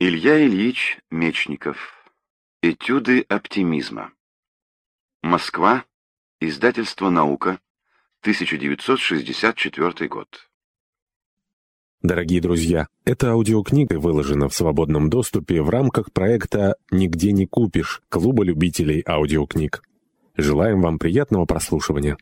Илья Ильич Мечников. Этюды оптимизма. Москва. Издательство «Наука». 1964 год. Дорогие друзья, эта аудиокнига выложена в свободном доступе в рамках проекта «Нигде не купишь» Клуба любителей аудиокниг. Желаем вам приятного прослушивания.